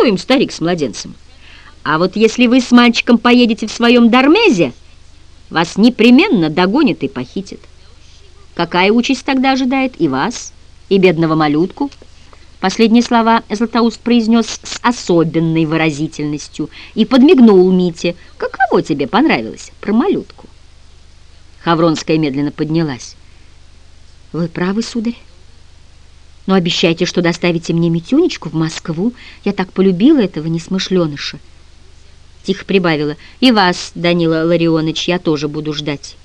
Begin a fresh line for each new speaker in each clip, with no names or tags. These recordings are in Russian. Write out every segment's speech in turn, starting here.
Что им старик с младенцем? А вот если вы с мальчиком поедете в своем Дармезе, вас непременно догонит и похитит. Какая участь тогда ожидает и вас, и бедного малютку?» Последние слова Златоуст произнес с особенной выразительностью и подмигнул Мите. «Каково тебе понравилось про малютку?» Хавронская медленно поднялась. «Вы правы, сударь. Но обещайте, что доставите мне Митюнечку в Москву. Я так полюбила этого несмышленыша». Тихо прибавила. «И вас, Данила Ларионович, я тоже буду ждать».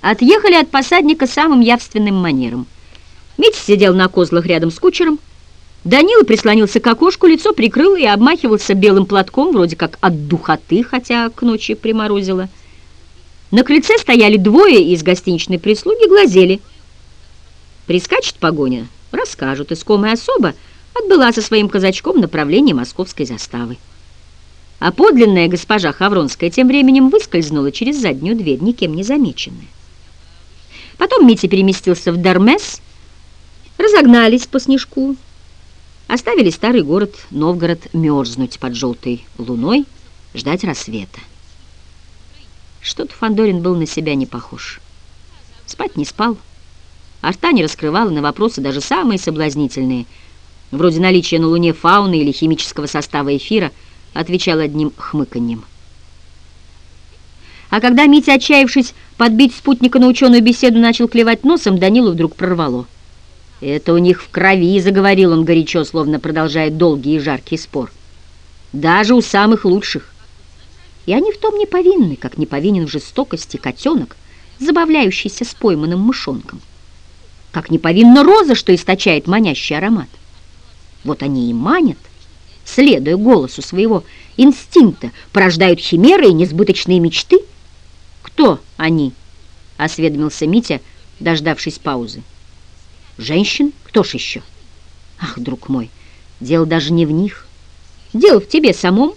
Отъехали от посадника самым явственным манером – Митя сидел на козлах рядом с кучером. Данила прислонился к окошку, лицо прикрыл и обмахивался белым платком, вроде как от духоты, хотя к ночи приморозило. На крыльце стояли двое из гостиничной прислуги, глазели. Прискачет погоня, расскажут. Искомая особа отбыла со своим казачком в направлении московской заставы. А подлинная госпожа Хавронская тем временем выскользнула через заднюю дверь, никем не замеченная. Потом Митя переместился в Дармес, Разогнались по снежку, оставили старый город Новгород мерзнуть под желтой луной, ждать рассвета. Что-то Фандорин был на себя не похож. Спать не спал, а рта не раскрывал, на вопросы даже самые соблазнительные, вроде наличия на Луне фауны или химического состава эфира, отвечал одним хмыканьем. А когда Митя, отчаявшись подбить спутника на ученую беседу, начал клевать носом, Данилу вдруг прорвало — «Это у них в крови», — заговорил он горячо, словно продолжая долгий и жаркий спор. «Даже у самых лучших. И они в том не повинны, как не повинен в жестокости котенок, забавляющийся с пойманным мышонком. Как не повинна роза, что источает манящий аромат. Вот они и манят, следуя голосу своего инстинкта, порождают химеры и несбыточные мечты. «Кто они?» — осведомился Митя, дождавшись паузы. Женщин? Кто ж еще? Ах, друг мой, дело даже не в них. Дело в тебе самом.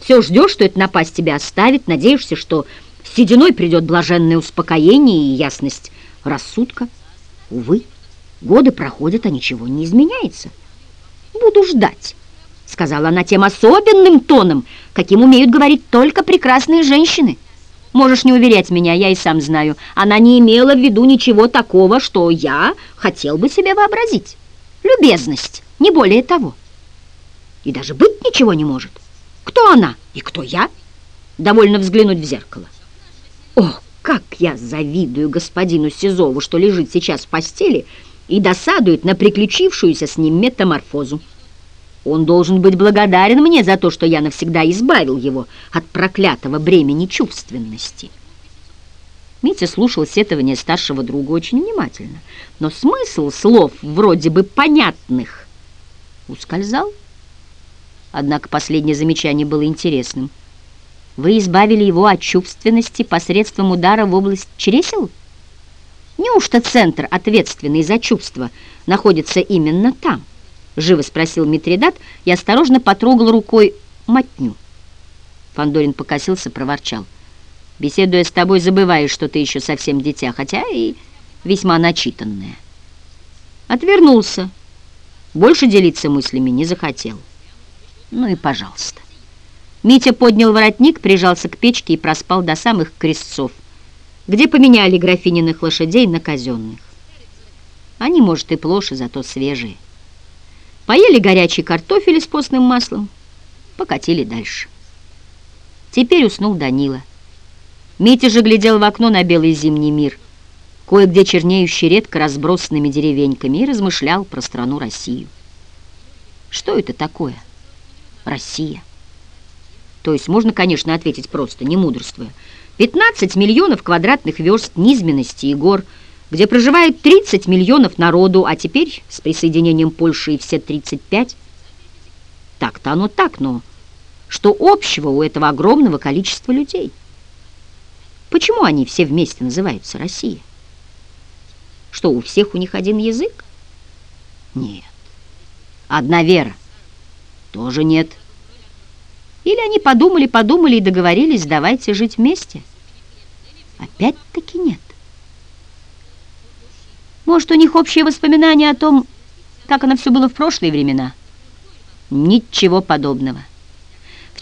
Все ждешь, что это напасть тебя оставит, надеешься, что с сединой придет блаженное успокоение и ясность рассудка. Увы, годы проходят, а ничего не изменяется. Буду ждать, сказала она тем особенным тоном, каким умеют говорить только прекрасные женщины. Можешь не уверять меня, я и сам знаю. Она не имела в виду ничего такого, что я хотел бы себе вообразить. Любезность, не более того. И даже быть ничего не может. Кто она и кто я? Довольно взглянуть в зеркало. Как я завидую господину Сизову, что лежит сейчас в постели и досадует на приключившуюся с ним метаморфозу. Он должен быть благодарен мне за то, что я навсегда избавил его от проклятого бремени чувственности. Митя слушал сетование старшего друга очень внимательно, но смысл слов вроде бы понятных ускользал. Однако последнее замечание было интересным. Вы избавили его от чувственности посредством удара в область чресел? Неужто центр, ответственный за чувства, находится именно там? — живо спросил Митридат и осторожно потрогал рукой мотню. Фандорин покосился, проворчал. «Беседуя с тобой, забываешь, что ты еще совсем дитя, хотя и весьма начитанная». Отвернулся. Больше делиться мыслями не захотел. Ну и пожалуйста. Митя поднял воротник, прижался к печке и проспал до самых крестцов, где поменяли графининых лошадей на казенных. Они, может, и плоши, зато свежие. Поели горячий картофель с постным маслом, покатили дальше. Теперь уснул Данила. Митя же глядел в окно на белый зимний мир, кое-где чернеющий редко разбросанными деревеньками, и размышлял про страну Россию. Что это такое? Россия. То есть можно, конечно, ответить просто, не мудрствуя. 15 миллионов квадратных верст низменности и гор – где проживает 30 миллионов народу, а теперь с присоединением Польши и все 35. Так-то оно так, но что общего у этого огромного количества людей? Почему они все вместе называются Россия? Что, у всех у них один язык? Нет. Одна вера? Тоже нет. Или они подумали-подумали и договорились, давайте жить вместе? Опять-таки нет. Может, у них общие воспоминания о том, как оно все было в прошлые времена? Ничего подобного.